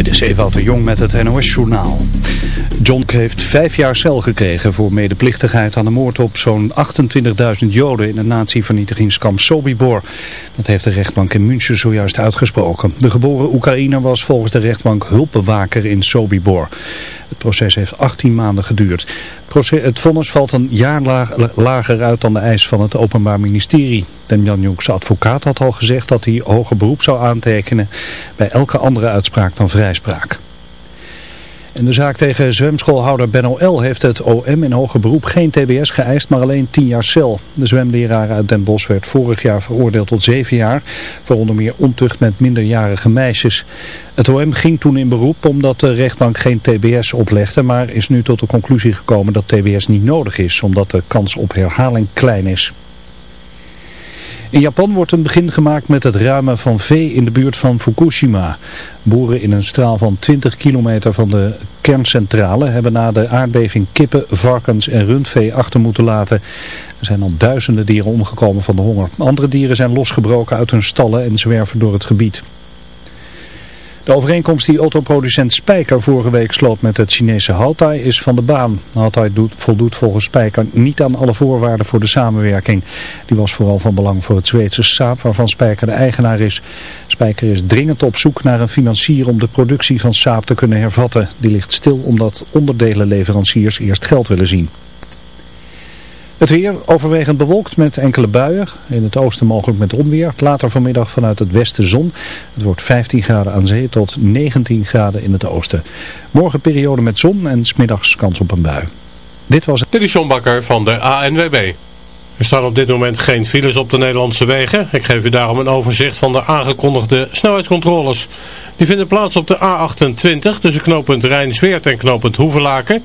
Dit is Ewout de Jong met het NOS-journaal. John heeft vijf jaar cel gekregen voor medeplichtigheid aan de moord op zo'n 28.000 Joden in het nazi-vernietigingskamp Sobibor. Dat heeft de rechtbank in München zojuist uitgesproken. De geboren Oekraïner was volgens de rechtbank hulpbewaker in Sobibor. Het proces heeft 18 maanden geduurd. Het vonnis valt een jaar lager uit dan de eis van het Openbaar Ministerie. Demjanjuk's advocaat had al gezegd dat hij hoger beroep zou aantekenen bij elke andere uitspraak dan vrijspraak. In de zaak tegen zwemschoolhouder Benno L. heeft het OM in hoger beroep geen tbs geëist, maar alleen 10 jaar cel. De zwemleraar uit Den Bosch werd vorig jaar veroordeeld tot 7 jaar, voor onder meer ontucht met minderjarige meisjes. Het OM ging toen in beroep omdat de rechtbank geen tbs oplegde, maar is nu tot de conclusie gekomen dat tbs niet nodig is, omdat de kans op herhaling klein is. In Japan wordt een begin gemaakt met het ruimen van vee in de buurt van Fukushima. Boeren in een straal van 20 kilometer van de kerncentrale hebben na de aardbeving kippen, varkens en rundvee achter moeten laten. Er zijn al duizenden dieren omgekomen van de honger. Andere dieren zijn losgebroken uit hun stallen en zwerven door het gebied. De overeenkomst die autoproducent Spijker vorige week sloot met het Chinese Haltai is van de baan. Doet, voldoet volgens Spijker niet aan alle voorwaarden voor de samenwerking. Die was vooral van belang voor het Zweedse Saab waarvan Spijker de eigenaar is. Spijker is dringend op zoek naar een financier om de productie van Saab te kunnen hervatten. Die ligt stil omdat onderdelenleveranciers eerst geld willen zien. Het weer overwegend bewolkt met enkele buien. In het oosten mogelijk met onweer. Later vanmiddag vanuit het westen zon. Het wordt 15 graden aan zee tot 19 graden in het oosten. Morgen periode met zon en smiddags kans op een bui. Dit was het. Dit van de ANWB. Er staan op dit moment geen files op de Nederlandse wegen. Ik geef u daarom een overzicht van de aangekondigde snelheidscontroles. Die vinden plaats op de A28 tussen knooppunt Rijnsweert en knooppunt Hoevelaken.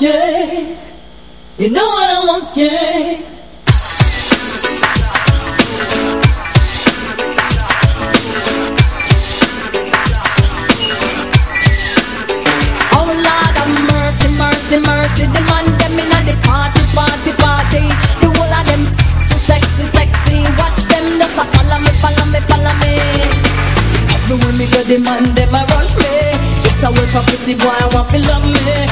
you. Know I don't want you. Oh Lord have mercy, mercy, mercy. The man them inna the party, party, party. The whole of sexy, sexy. Watch them just a follow me, follow me, follow me. Me the man rush me. Just a wait for pretty boy, I want to love me.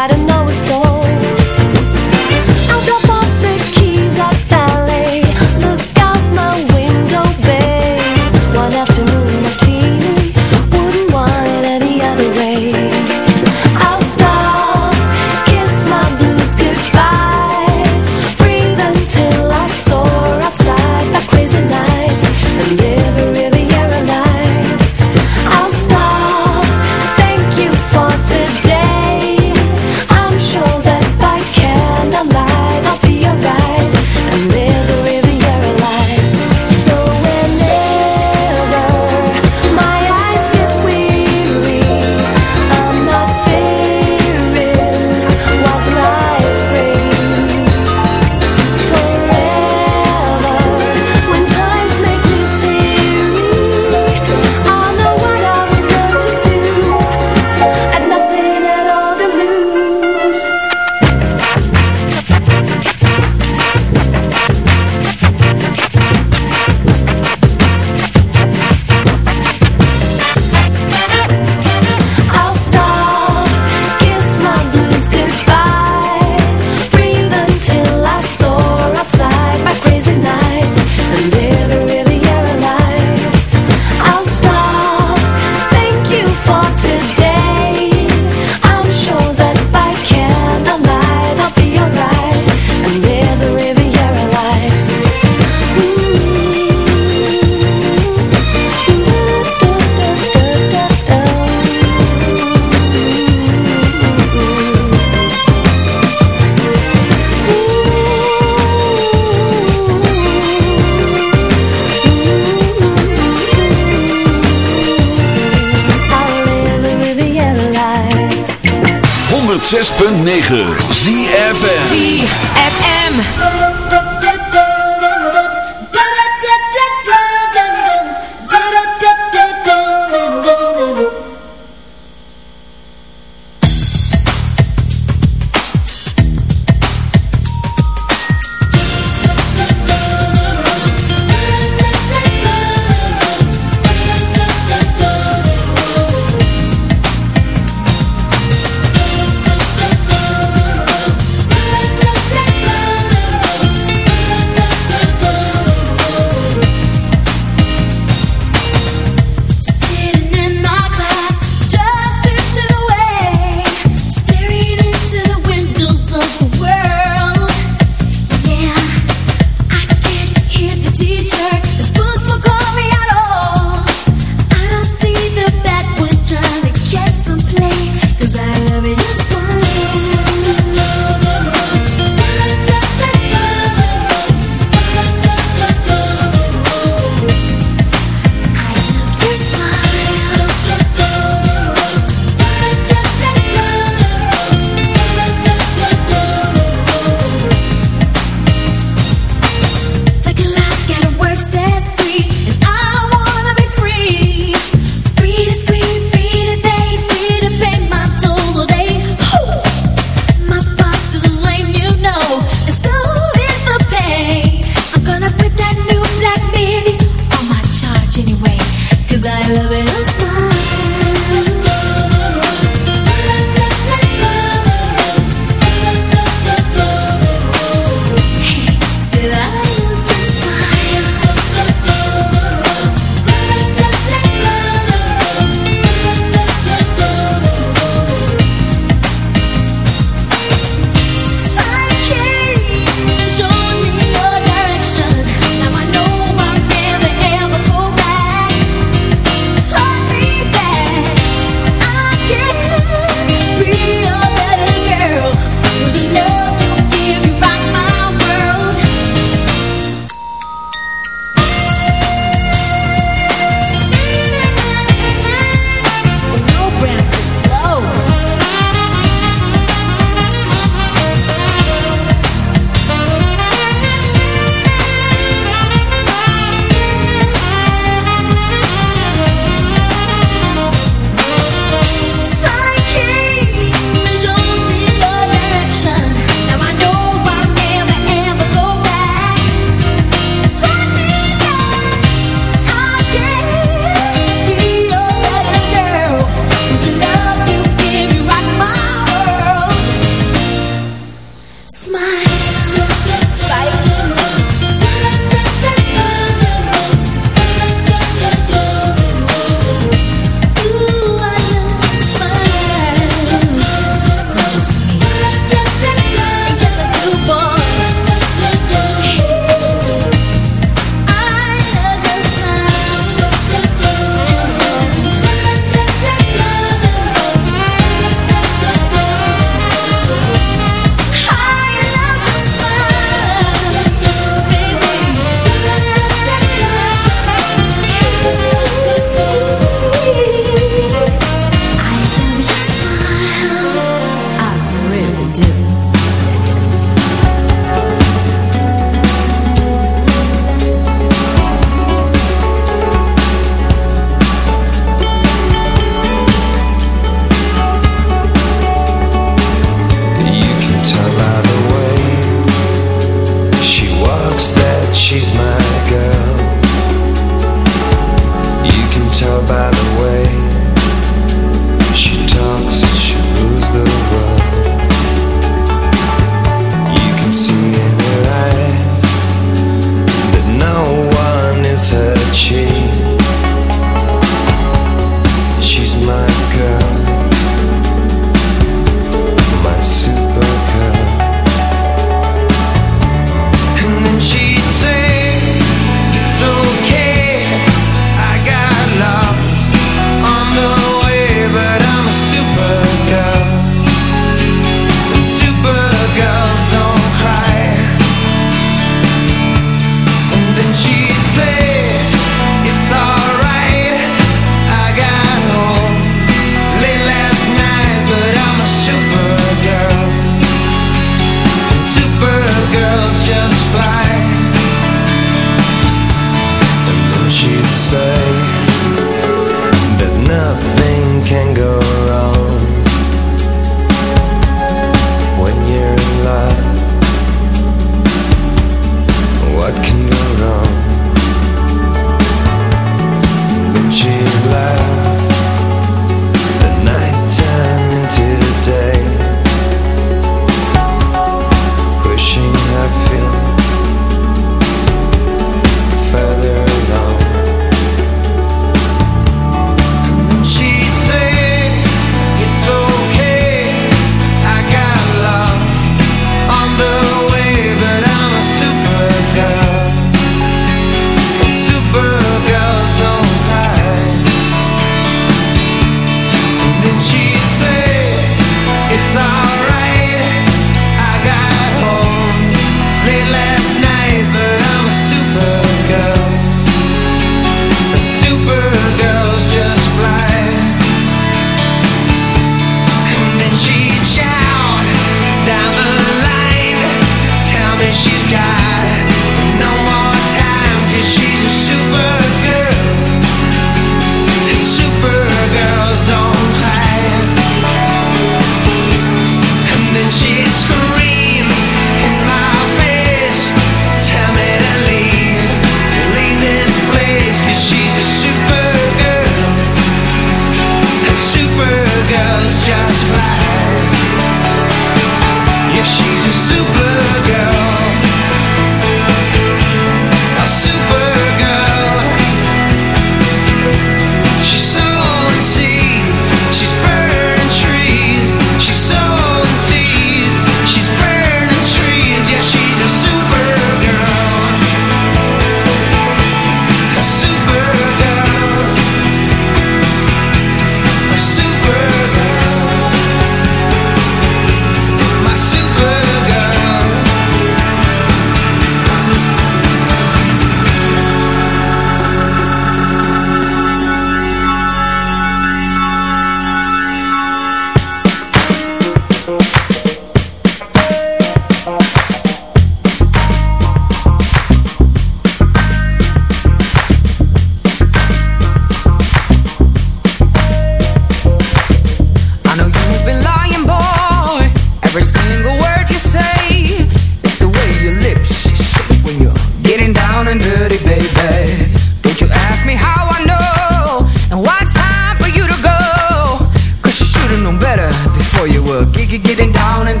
You your work. Get, getting down and